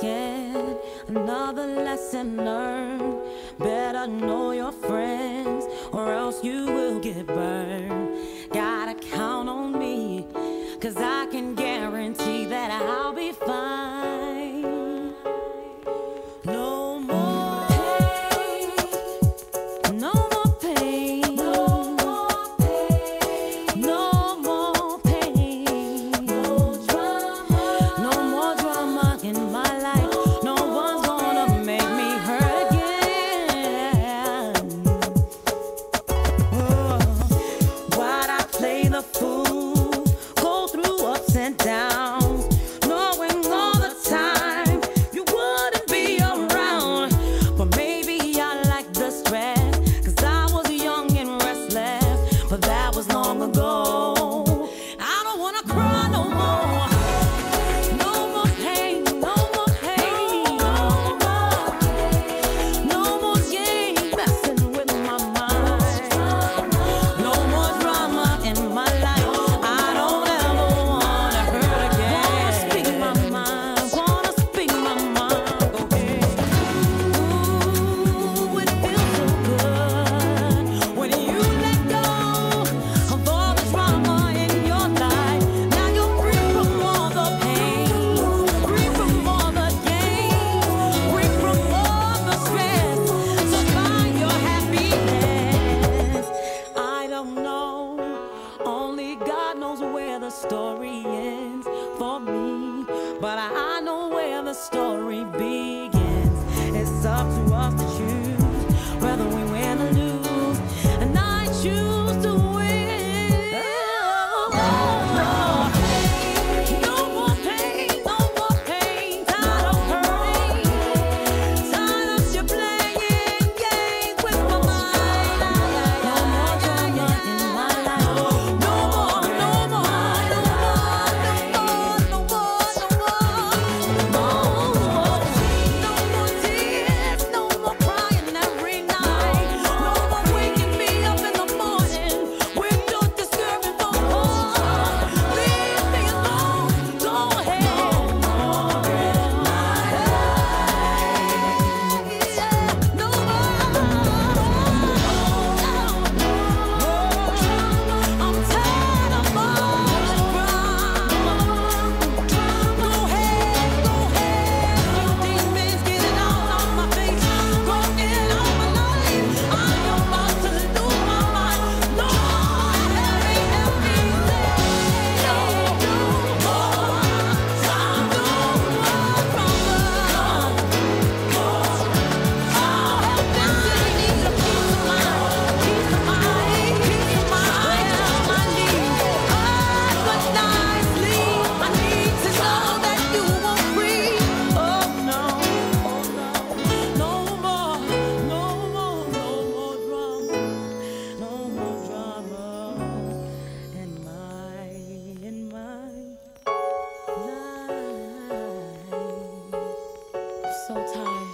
again. Another lesson learned. Better know your friends, or else you will get burned. sent down. so tired.